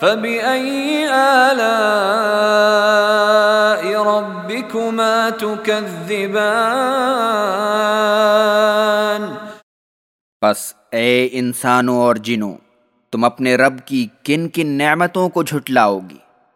فَبِأَيِّ آلَاءِ رَبِّكُمَا تُكَذِّبَانِ پس اے انسانوں اور جنوں، تم اپنے رب کی کن کن نعمتوں کو جھٹلاؤ گی